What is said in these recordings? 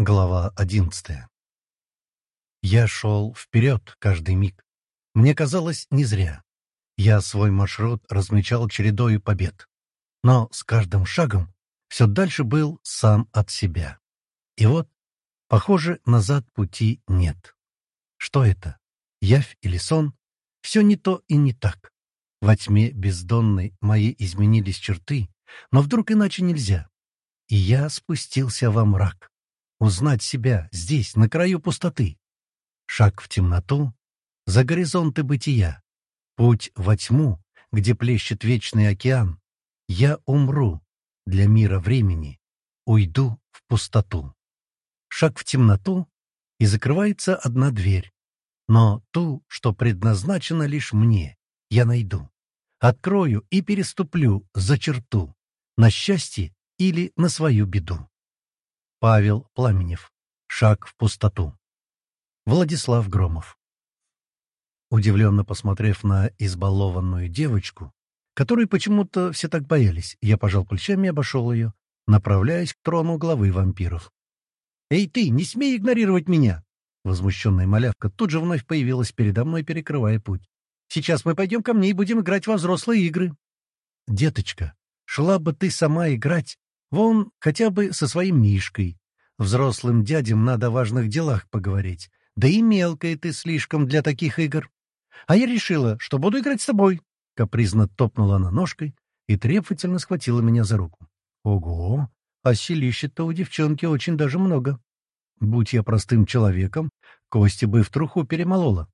Глава одиннадцатая Я шел вперед каждый миг. Мне казалось, не зря. Я свой маршрут размечал чередою побед. Но с каждым шагом все дальше был сам от себя. И вот, похоже, назад пути нет. Что это? Явь или сон? Все не то и не так. Во тьме бездонной мои изменились черты, но вдруг иначе нельзя. И я спустился во мрак узнать себя здесь, на краю пустоты. Шаг в темноту, за горизонты бытия, путь во тьму, где плещет вечный океан. Я умру для мира времени, уйду в пустоту. Шаг в темноту, и закрывается одна дверь. Но ту, что предназначена лишь мне, я найду. Открою и переступлю за черту, на счастье или на свою беду. Павел Пламенев. Шаг в пустоту. Владислав Громов. Удивленно посмотрев на избалованную девочку, которой почему-то все так боялись, я пожал плечами и обошел ее, направляясь к трону главы вампиров. «Эй ты, не смей игнорировать меня!» Возмущенная малявка тут же вновь появилась передо мной, перекрывая путь. «Сейчас мы пойдем ко мне и будем играть во взрослые игры». «Деточка, шла бы ты сама играть, Вон хотя бы со своим Мишкой. Взрослым дядям надо о важных делах поговорить. Да и мелкая ты слишком для таких игр. А я решила, что буду играть с тобой. Капризно топнула она ножкой и требовательно схватила меня за руку. Ого! А силища-то у девчонки очень даже много. Будь я простым человеком, кости бы в труху перемолола.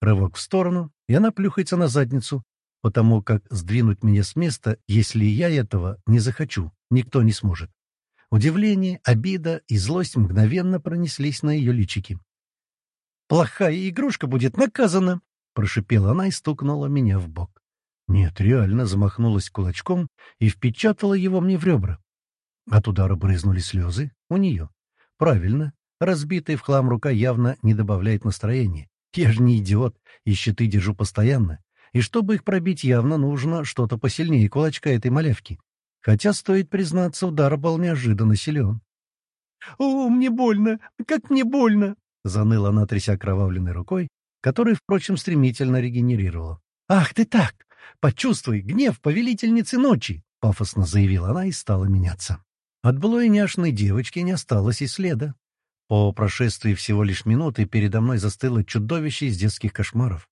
Рывок в сторону, и она плюхается на задницу, потому как сдвинуть меня с места, если я этого не захочу, никто не сможет. Удивление, обида и злость мгновенно пронеслись на ее личике. «Плохая игрушка будет наказана!» — прошипела она и стукнула меня в бок. Нет, реально замахнулась кулачком и впечатала его мне в ребра. От удара брызнули слезы у нее. Правильно, разбитая в хлам рука явно не добавляет настроения. Я же не идиот, и щиты держу постоянно. И чтобы их пробить, явно нужно что-то посильнее кулачка этой малявки. Хотя, стоит признаться, удар был неожиданно силен. «О, мне больно! Как мне больно!» — заныла она, тряся окровавленной рукой, которая, впрочем, стремительно регенерировала. «Ах ты так! Почувствуй гнев повелительницы ночи!» — пафосно заявила она и стала меняться. От былой няшной девочки не осталось и следа. По прошествии всего лишь минуты передо мной застыло чудовище из детских кошмаров.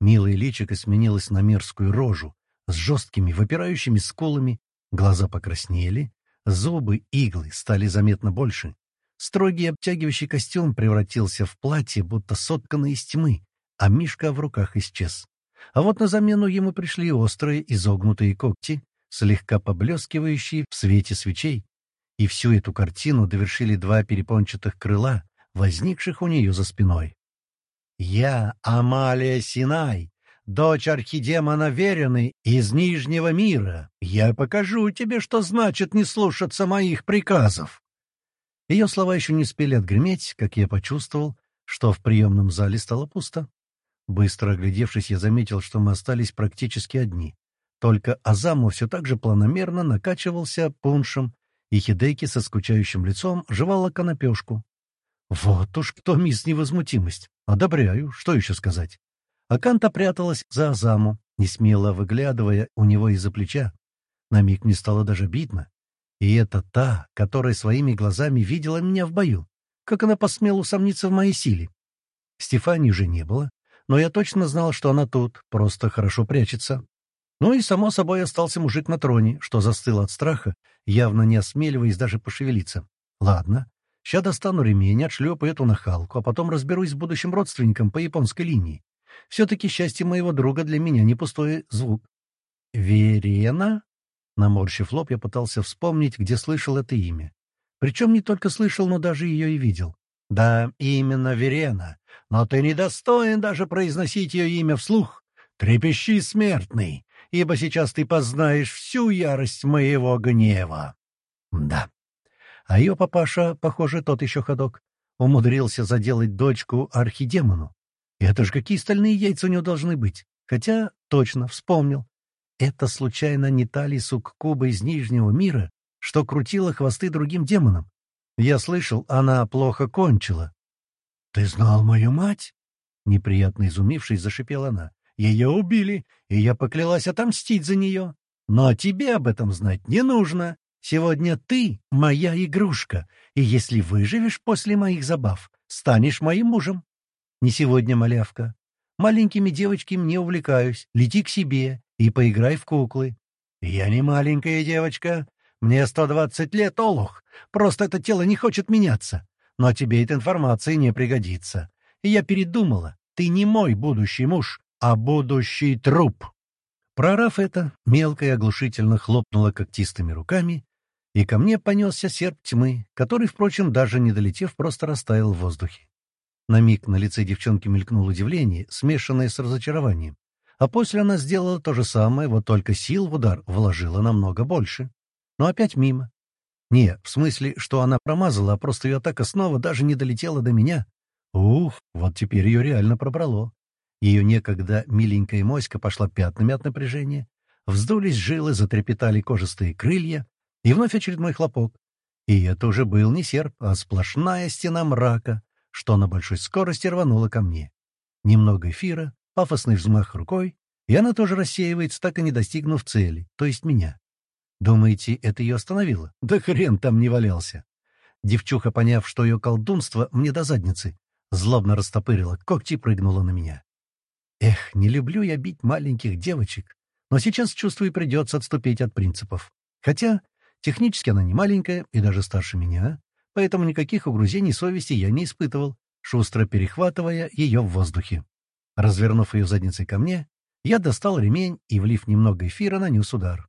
Милое личико сменилось на мерзкую рожу с жесткими выпирающими скулами, глаза покраснели, зубы, иглы стали заметно больше. Строгий обтягивающий костюм превратился в платье, будто сотканное из тьмы, а Мишка в руках исчез. А вот на замену ему пришли острые изогнутые когти, слегка поблескивающие в свете свечей. И всю эту картину довершили два перепончатых крыла, возникших у нее за спиной. Я Амалия Синай, дочь архидемона Верены из Нижнего мира. Я покажу тебе, что значит не слушаться моих приказов. Ее слова еще не успели отгреметь, как я почувствовал, что в приемном зале стало пусто. Быстро оглядевшись, я заметил, что мы остались практически одни. Только Азаму все так же планомерно накачивался пуншем, и Хидеки со скучающим лицом жевала конопешку. Вот уж кто мисс невозмутимость. Одобряю, что еще сказать. Аканта пряталась за Азаму, не смело выглядывая у него из-за плеча. На миг мне стало даже обидно. И это та, которая своими глазами видела меня в бою. Как она посмела усомниться в моей силе? Стефании уже не было, но я точно знал, что она тут, просто хорошо прячется. Ну и, само собой, остался мужик на троне, что застыл от страха, явно не осмеливаясь даже пошевелиться. Ладно, Ща достану ремень, отшлепаю эту нахалку, а потом разберусь с будущим родственником по японской линии. Все-таки счастье моего друга для меня не пустой звук. «Верена?» Наморщив лоб, я пытался вспомнить, где слышал это имя. Причем не только слышал, но даже ее и видел. «Да, именно Верена. Но ты недостоин даже произносить ее имя вслух. Трепещи, смертный, ибо сейчас ты познаешь всю ярость моего гнева». «Да, а ее папаша, похоже, тот еще ходок, умудрился заделать дочку архидемону. Это ж какие стальные яйца у него должны быть. Хотя, точно, вспомнил. Это случайно не та ли суккуба из Нижнего мира, что крутила хвосты другим демонам? Я слышал, она плохо кончила. — Ты знал мою мать? — неприятно изумившись, зашипела она. — Ее убили, и я поклялась отомстить за нее. Но тебе об этом знать не нужно. Сегодня ты моя игрушка, и если выживешь после моих забав, станешь моим мужем. Не сегодня, малявка. Маленькими девочками не увлекаюсь. Лети к себе и поиграй в куклы. Я не маленькая девочка. Мне 120 лет, Олух. Просто это тело не хочет меняться. Но тебе эта информация не пригодится. И я передумала. Ты не мой будущий муж, а будущий труп. Прорав это, мелкая оглушительно хлопнула когтистыми руками, и ко мне понесся серп тьмы, который, впрочем, даже не долетев, просто растаял в воздухе. На миг на лице девчонки мелькнуло удивление, смешанное с разочарованием. А после она сделала то же самое, вот только сил в удар вложила намного больше. Но опять мимо. Не, в смысле, что она промазала, а просто ее атака снова даже не долетела до меня. Ух, вот теперь ее реально пробрало. Ее некогда миленькая моська пошла пятнами от напряжения, вздулись жилы, затрепетали кожистые крылья, и вновь очередной хлопок. И это уже был не серп, а сплошная стена мрака, что на большой скорости рванула ко мне. Немного эфира, пафосный взмах рукой, и она тоже рассеивается, так и не достигнув цели, то есть меня. Думаете, это ее остановило? Да хрен там не валялся. Девчуха, поняв, что ее колдунство мне до задницы, злобно растопырила когти прыгнула на меня. Эх, не люблю я бить маленьких девочек, но сейчас, чувствую, придется отступить от принципов. Хотя технически она не маленькая и даже старше меня, поэтому никаких угрузений совести я не испытывал, шустро перехватывая ее в воздухе. Развернув ее задницей ко мне, я достал ремень и, влив немного эфира, нанес удар.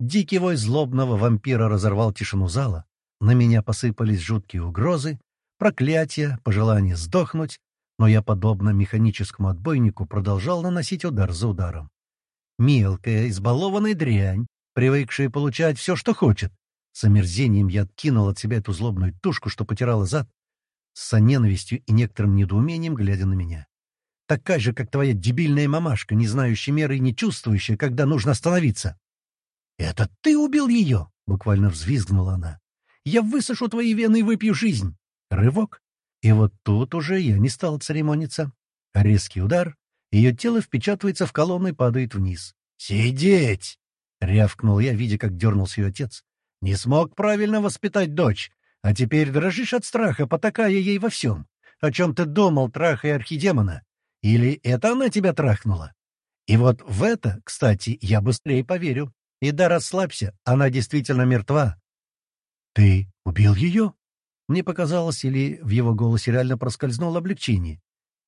Дикий вой злобного вампира разорвал тишину зала. На меня посыпались жуткие угрозы, проклятия, пожелание сдохнуть, но я, подобно механическому отбойнику, продолжал наносить удар за ударом. Мелкая, избалованная дрянь, привыкшая получать все, что хочет. С омерзением я откинул от себя эту злобную тушку, что потирала зад, с ненавистью и некоторым недоумением, глядя на меня. Такая же, как твоя дебильная мамашка, не знающая меры и не чувствующая, когда нужно остановиться. — Это ты убил ее? — буквально взвизгнула она. — Я высушу твои вены и выпью жизнь. Рывок, и вот тут уже я не стал церемониться. Резкий удар, ее тело впечатывается в колонну и падает вниз. «Сидеть!» — рявкнул я, видя, как дернулся ее отец. «Не смог правильно воспитать дочь, а теперь дрожишь от страха, потакая ей во всем. О чем ты думал, трахая архидемона? Или это она тебя трахнула? И вот в это, кстати, я быстрее поверю. И да, расслабься, она действительно мертва». «Ты убил ее?» Мне показалось, или в его голосе реально проскользнуло облегчение.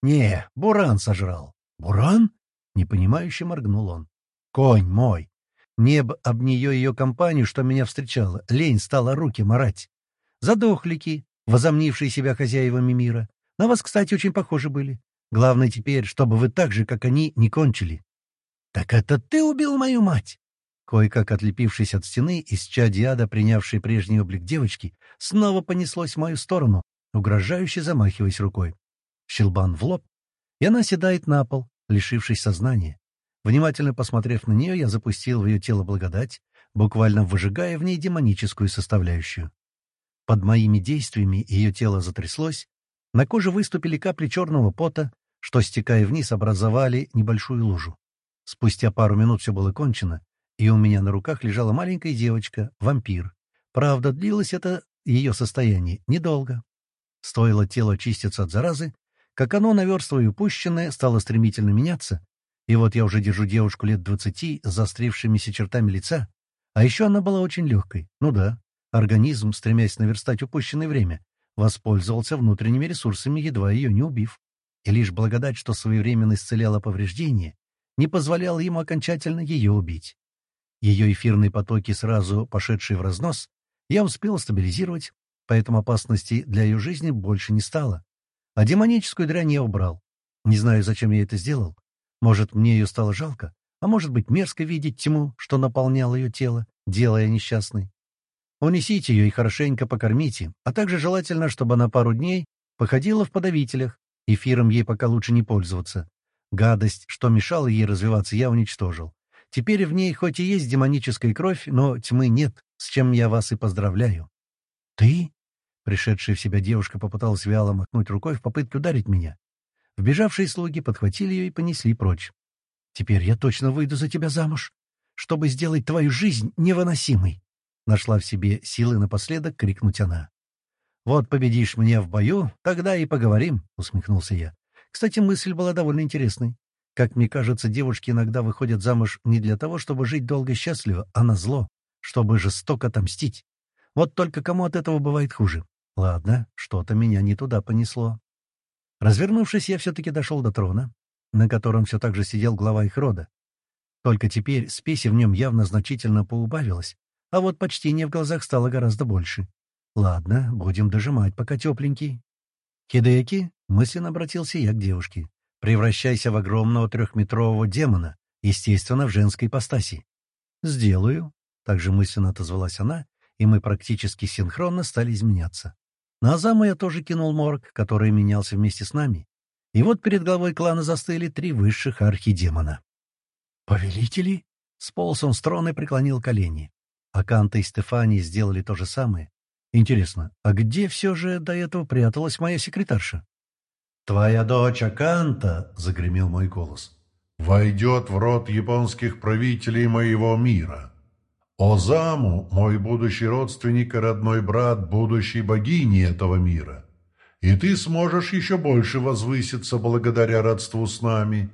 «Не, Буран сожрал». «Буран?» — непонимающе моргнул он. «Конь мой! Мне об нее ее компанию, что меня встречала, лень стала руки марать. Задохлики, возомнившие себя хозяевами мира. На вас, кстати, очень похожи были. Главное теперь, чтобы вы так же, как они, не кончили». «Так это ты убил мою мать?» Кое-как отлепившись от стены, из чадиада, принявшей прежний облик девочки, снова понеслось в мою сторону, угрожающе замахиваясь рукой. Щелбан в лоб, и она седает на пол, лишившись сознания. Внимательно посмотрев на нее, я запустил в ее тело благодать, буквально выжигая в ней демоническую составляющую. Под моими действиями ее тело затряслось, на коже выступили капли черного пота, что, стекая вниз, образовали небольшую лужу. Спустя пару минут все было кончено, и у меня на руках лежала маленькая девочка, вампир. Правда, длилось это ее состояние недолго. Стоило тело очиститься от заразы, как оно, наверстывая упущенное, стало стремительно меняться. И вот я уже держу девушку лет двадцати с заострившимися чертами лица. А еще она была очень легкой. Ну да, организм, стремясь наверстать упущенное время, воспользовался внутренними ресурсами, едва ее не убив. И лишь благодать, что своевременно исцеляла повреждения, не позволяла ему окончательно ее убить. Ее эфирные потоки, сразу пошедшие в разнос, я успел стабилизировать, поэтому опасности для ее жизни больше не стало. А демоническую дрянь я убрал. Не знаю, зачем я это сделал. Может, мне ее стало жалко, а может быть, мерзко видеть тьму, что наполняло ее тело, делая несчастной. Унесите ее и хорошенько покормите, а также желательно, чтобы она пару дней походила в подавителях. Эфиром ей пока лучше не пользоваться. Гадость, что мешала ей развиваться, я уничтожил. Теперь в ней хоть и есть демоническая кровь, но тьмы нет, с чем я вас и поздравляю. — Ты? Пришедшая в себя девушка попыталась вяло махнуть рукой в попытке ударить меня. Вбежавшие слуги подхватили ее и понесли прочь. «Теперь я точно выйду за тебя замуж, чтобы сделать твою жизнь невыносимой!» Нашла в себе силы напоследок крикнуть она. «Вот победишь меня в бою, тогда и поговорим», — усмехнулся я. Кстати, мысль была довольно интересной. Как мне кажется, девушки иногда выходят замуж не для того, чтобы жить долго и счастливо, а на зло, чтобы жестоко отомстить. Вот только кому от этого бывает хуже? Ладно, что-то меня не туда понесло. Развернувшись, я все-таки дошел до трона, на котором все так же сидел глава их рода. Только теперь спеси в нем явно значительно поубавилось, а вот почтение в глазах стало гораздо больше. Ладно, будем дожимать, пока тепленький. Хидеки, мысленно обратился я к девушке. Превращайся в огромного трехметрового демона, естественно, в женской ипостаси. «Сделаю», — также мысленно отозвалась она, и мы практически синхронно стали изменяться. На Азама я тоже кинул морг, который менялся вместе с нами. И вот перед главой клана застыли три высших архидемона. «Повелители?» — сполз он с трона и преклонил колени. Аканта и Стефани сделали то же самое. Интересно, а где все же до этого пряталась моя секретарша? «Твоя дочь Аканта», — загремел мой голос, — «войдет в род японских правителей моего мира. Озаму — мой будущий родственник и родной брат будущей богини этого мира. И ты сможешь еще больше возвыситься благодаря родству с нами,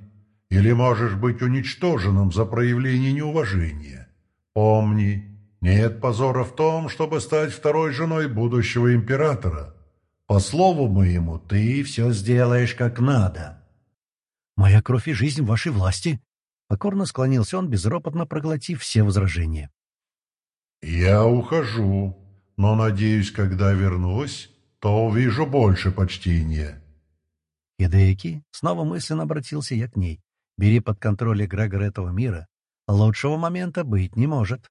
или можешь быть уничтоженным за проявление неуважения. Помни, нет позора в том, чтобы стать второй женой будущего императора». По слову моему, ты все сделаешь как надо. Моя кровь и жизнь в вашей власти. Покорно склонился он, безропотно проглотив все возражения. Я ухожу, но, надеюсь, когда вернусь, то увижу больше почтения. Хидеки снова мысленно обратился я к ней. Бери под контроль эгрегор этого мира. Лучшего момента быть не может.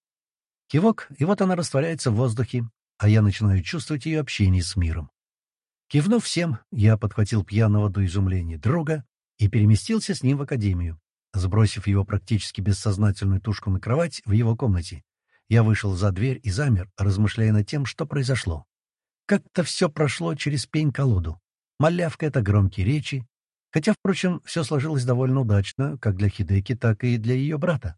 Кивок, и вот она растворяется в воздухе, а я начинаю чувствовать ее общение с миром. Кивнув всем, я подхватил пьяного до изумления друга и переместился с ним в академию. Сбросив его практически бессознательную тушку на кровать в его комнате, я вышел за дверь и замер, размышляя над тем, что произошло. Как-то все прошло через пень-колоду. Малявка — это громкие речи. Хотя, впрочем, все сложилось довольно удачно, как для Хидеки, так и для ее брата.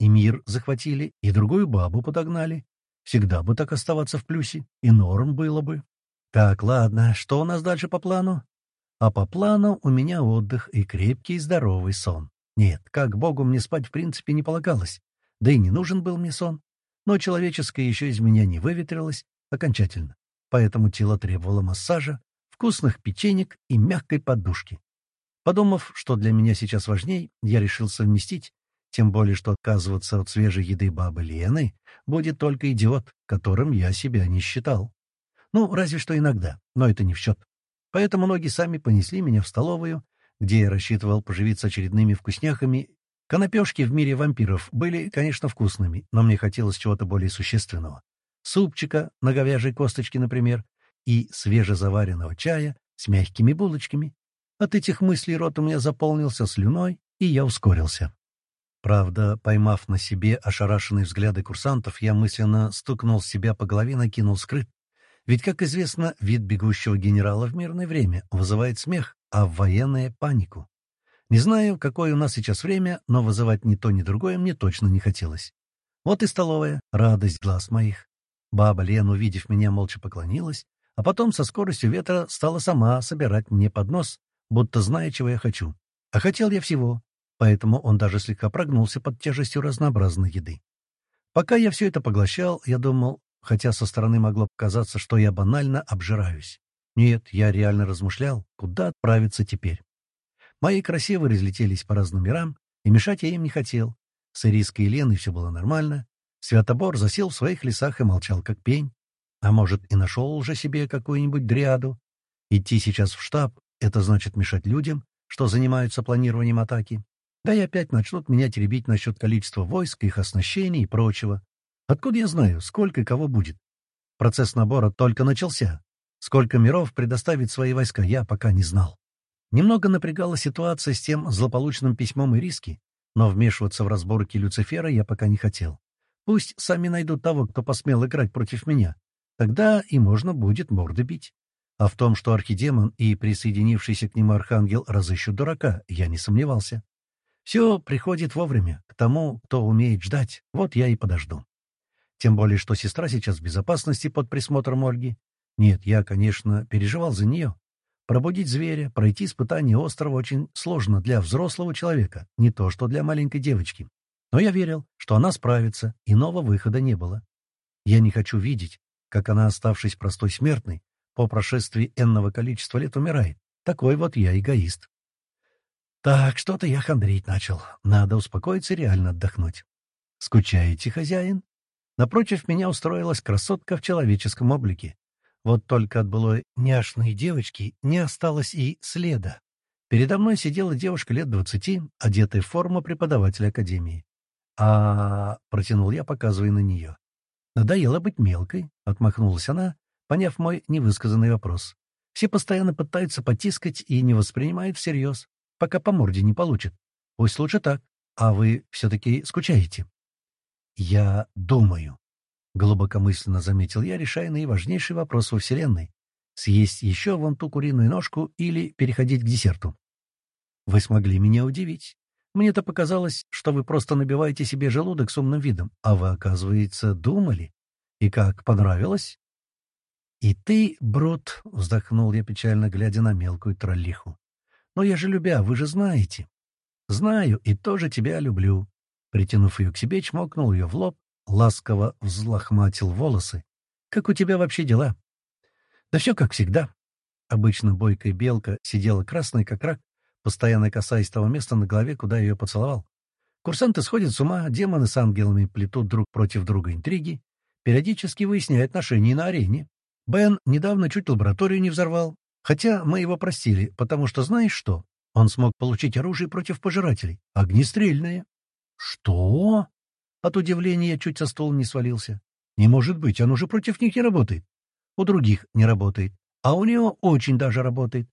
И мир захватили, и другую бабу подогнали. Всегда бы так оставаться в плюсе, и норм было бы. Так, ладно, что у нас дальше по плану? А по плану у меня отдых и крепкий здоровый сон. Нет, как богу мне спать в принципе не полагалось. Да и не нужен был мне сон. Но человеческое еще из меня не выветрилось окончательно. Поэтому тело требовало массажа, вкусных печенек и мягкой подушки. Подумав, что для меня сейчас важней, я решил совместить, тем более, что отказываться от свежей еды бабы Лены будет только идиот, которым я себя не считал. Ну, разве что иногда, но это не в счет. Поэтому ноги сами понесли меня в столовую, где я рассчитывал поживиться очередными вкусняхами. Конопешки в мире вампиров были, конечно, вкусными, но мне хотелось чего-то более существенного. Супчика на говяжьей косточке, например, и свежезаваренного чая с мягкими булочками. От этих мыслей рот у меня заполнился слюной, и я ускорился. Правда, поймав на себе ошарашенные взгляды курсантов, я мысленно стукнул себя по голове, накинул скрыт ведь, как известно, вид бегущего генерала в мирное время вызывает смех, а в военное — панику. Не знаю, какое у нас сейчас время, но вызывать ни то, ни другое мне точно не хотелось. Вот и столовая, радость глаз моих. Баба Лен, увидев меня, молча поклонилась, а потом со скоростью ветра стала сама собирать мне поднос, будто зная, чего я хочу. А хотел я всего, поэтому он даже слегка прогнулся под тяжестью разнообразной еды. Пока я все это поглощал, я думал, хотя со стороны могло показаться, что я банально обжираюсь. Нет, я реально размышлял, куда отправиться теперь. Мои красивые разлетелись по разным мирам, и мешать я им не хотел. С Ириской и Леной все было нормально. Святобор засел в своих лесах и молчал, как пень. А может, и нашел уже себе какую-нибудь дриаду. Идти сейчас в штаб — это значит мешать людям, что занимаются планированием атаки. Да и опять начнут меня теребить насчет количества войск, их оснащения и прочего. Откуда я знаю, сколько и кого будет? Процесс набора только начался. Сколько миров предоставит свои войска, я пока не знал. Немного напрягала ситуация с тем злополучным письмом и риски, но вмешиваться в разборки Люцифера я пока не хотел. Пусть сами найдут того, кто посмел играть против меня. Тогда и можно будет морды бить. А в том, что архидемон и присоединившийся к нему архангел разыщут дурака, я не сомневался. Все приходит вовремя, к тому, кто умеет ждать, вот я и подожду. Тем более, что сестра сейчас в безопасности под присмотром Ольги. Нет, я, конечно, переживал за нее. Пробудить зверя, пройти испытание острова очень сложно для взрослого человека, не то что для маленькой девочки. Но я верил, что она справится, иного выхода не было. Я не хочу видеть, как она, оставшись простой смертной, по прошествии энного количества лет умирает. Такой вот я эгоист. Так, что-то я хандрить начал. Надо успокоиться и реально отдохнуть. Скучаете, хозяин? Напротив меня устроилась красотка в человеческом облике. Вот только от былой няшной девочки не осталось и следа. Передо мной сидела девушка лет двадцати, одетая в форму преподавателя академии. а протянул я, показывая на нее. «Надоело быть мелкой», — отмахнулась она, поняв мой невысказанный вопрос. «Все постоянно пытаются потискать и не воспринимают всерьез, пока по морде не получат. Пусть лучше так, а вы все-таки скучаете». «Я думаю», — глубокомысленно заметил я, решая наиважнейший вопрос во Вселенной. «Съесть еще вон ту куриную ножку или переходить к десерту?» «Вы смогли меня удивить. Мне-то показалось, что вы просто набиваете себе желудок с умным видом, а вы, оказывается, думали. И как, понравилось?» «И ты, Брут», — вздохнул я печально, глядя на мелкую троллиху. «Но я же любя, вы же знаете». «Знаю, и тоже тебя люблю. Притянув ее к себе, чмокнул ее в лоб, ласково взлохматил волосы. «Как у тебя вообще дела?» «Да все как всегда». Обычно бойкая белка сидела красной, как рак, постоянно касаясь того места на голове, куда ее поцеловал. Курсанты сходят с ума, демоны с ангелами плетут друг против друга интриги, периодически выясняя отношения на арене. Бен недавно чуть лабораторию не взорвал, хотя мы его простили, потому что знаешь что? Он смог получить оружие против пожирателей, огнестрельное. «Что?» От удивления чуть со стола не свалился. «Не может быть, он уже против них не работает. У других не работает, а у него очень даже работает.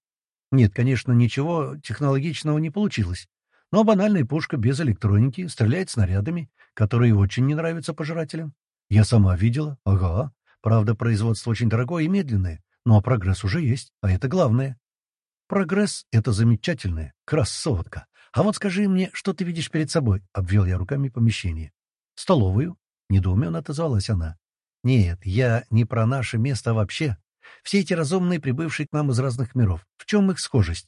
Нет, конечно, ничего технологичного не получилось, но банальная пушка без электроники стреляет снарядами, которые очень не нравятся пожирателям. Я сама видела, ага. Правда, производство очень дорогое и медленное, но прогресс уже есть, а это главное. Прогресс — это замечательное, красотка. «А вот скажи мне, что ты видишь перед собой?» — обвел я руками помещение. «Столовую?» — недоуменно отозвалась она. «Нет, я не про наше место вообще. Все эти разумные, прибывшие к нам из разных миров. В чем их схожесть?»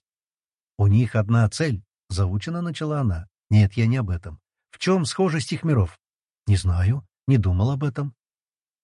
«У них одна цель», — заучено начала она. «Нет, я не об этом. В чем схожесть их миров?» «Не знаю, не думал об этом».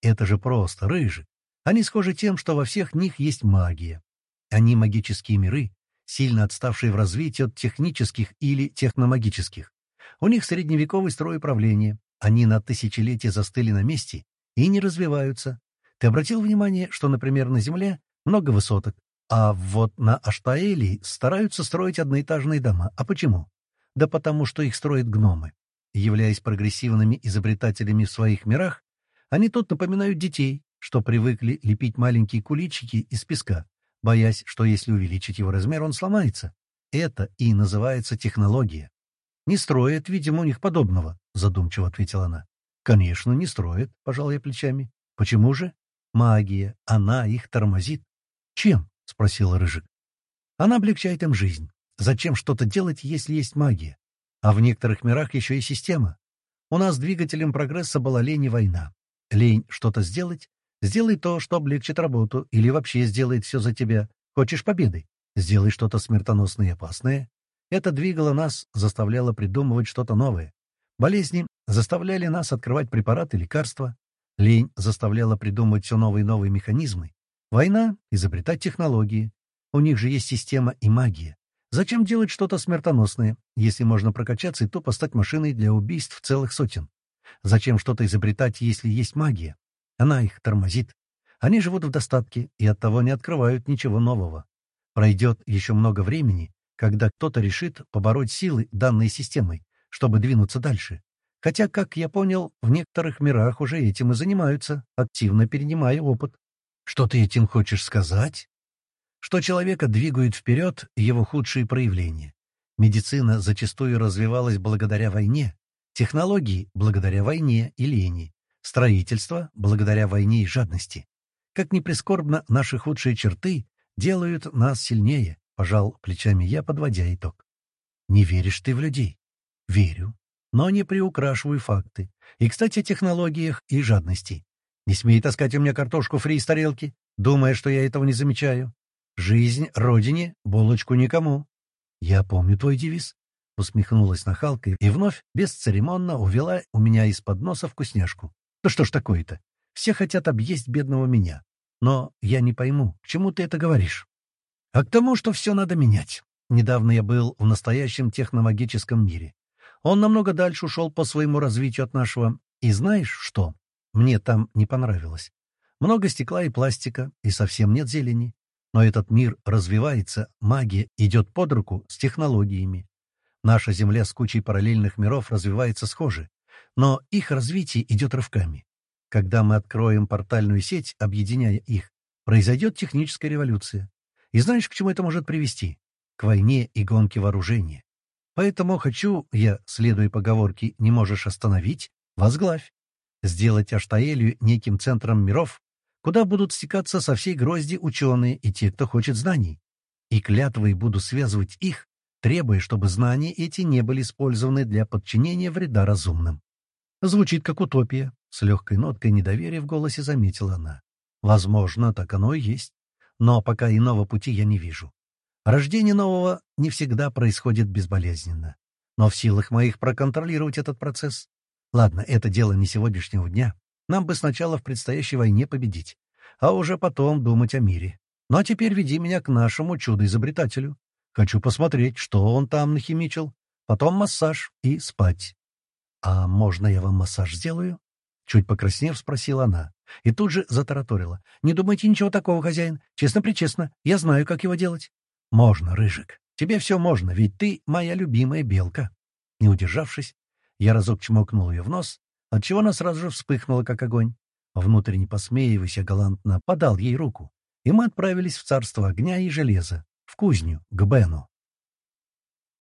«Это же просто, рыжик. Они схожи тем, что во всех них есть магия. Они магические миры, сильно отставшие в развитии от технических или техномагических. У них средневековый строй управления, они на тысячелетия застыли на месте и не развиваются. Ты обратил внимание, что, например, на Земле много высоток, а вот на Аштаэлии стараются строить одноэтажные дома. А почему? Да потому что их строят гномы. Являясь прогрессивными изобретателями в своих мирах, они тут напоминают детей, что привыкли лепить маленькие куличики из песка, боясь, что если увеличить его размер, он сломается. Это и называется технология. «Не строят, видимо, у них подобного», — задумчиво ответила она. «Конечно, не строят», — пожал я плечами. «Почему же?» «Магия. Она их тормозит». «Чем?» — спросила Рыжик. «Она облегчает им жизнь. Зачем что-то делать, если есть магия? А в некоторых мирах еще и система. У нас двигателем прогресса была лень и война. Лень что-то сделать, Сделай то, что облегчит работу, или вообще сделает все за тебя. Хочешь победы? Сделай что-то смертоносное и опасное. Это двигало нас, заставляло придумывать что-то новое. Болезни заставляли нас открывать препараты, лекарства. Лень заставляла придумывать все новые и новые механизмы. Война — изобретать технологии. У них же есть система и магия. Зачем делать что-то смертоносное, если можно прокачаться и тупо стать машиной для убийств целых сотен? Зачем что-то изобретать, если есть магия? Она их тормозит. Они живут в достатке и оттого не открывают ничего нового. Пройдет еще много времени, когда кто-то решит побороть силы данной системой, чтобы двинуться дальше. Хотя, как я понял, в некоторых мирах уже этим и занимаются, активно перенимая опыт. Что ты этим хочешь сказать? Что человека двигают вперед его худшие проявления. Медицина зачастую развивалась благодаря войне, технологии — благодаря войне и лени, Строительство — благодаря войне и жадности. Как ни прискорбно, наши худшие черты делают нас сильнее, — пожал плечами я, подводя итог. Не веришь ты в людей? Верю. Но не приукрашиваю факты. И, кстати, о технологиях и жадности. Не смей таскать у меня картошку фри из тарелки, думая, что я этого не замечаю. Жизнь родине, булочку никому. Я помню твой девиз. Усмехнулась нахалка и вновь бесцеремонно увела у меня из-под носа вкусняшку. Да что ж такое-то? Все хотят объесть бедного меня. Но я не пойму, к чему ты это говоришь? А к тому, что все надо менять. Недавно я был в настоящем техномагическом мире. Он намного дальше ушел по своему развитию от нашего. И знаешь что? Мне там не понравилось. Много стекла и пластика, и совсем нет зелени. Но этот мир развивается, магия идет под руку с технологиями. Наша Земля с кучей параллельных миров развивается схоже, но их развитие идет рывками. Когда мы откроем портальную сеть, объединяя их, произойдет техническая революция. И знаешь, к чему это может привести? К войне и гонке вооружения. Поэтому хочу я, следуя поговорке «не можешь остановить», возглавь. Сделать Аштаэлью неким центром миров, куда будут стекаться со всей грозди ученые и те, кто хочет знаний. И клятвой буду связывать их, требуя, чтобы знания эти не были использованы для подчинения вреда разумным. Звучит как утопия, с легкой ноткой недоверия в голосе заметила она. Возможно, так оно и есть. Но пока иного пути я не вижу. Рождение нового не всегда происходит безболезненно. Но в силах моих проконтролировать этот процесс. Ладно, это дело не сегодняшнего дня. Нам бы сначала в предстоящей войне победить, а уже потом думать о мире. Ну а теперь веди меня к нашему чудо-изобретателю. Хочу посмотреть, что он там нахимичил. Потом массаж и спать. «А можно я вам массаж сделаю?» Чуть покраснев, спросила она. И тут же затараторила. «Не думайте ничего такого, хозяин. Честно-причестно. Я знаю, как его делать». «Можно, Рыжик. Тебе все можно, ведь ты моя любимая белка». Не удержавшись, я разок чмокнул ее в нос, отчего она сразу же вспыхнула, как огонь. Внутренне посмеиваясь, я галантно подал ей руку, и мы отправились в царство огня и железа, в кузню, к Бену.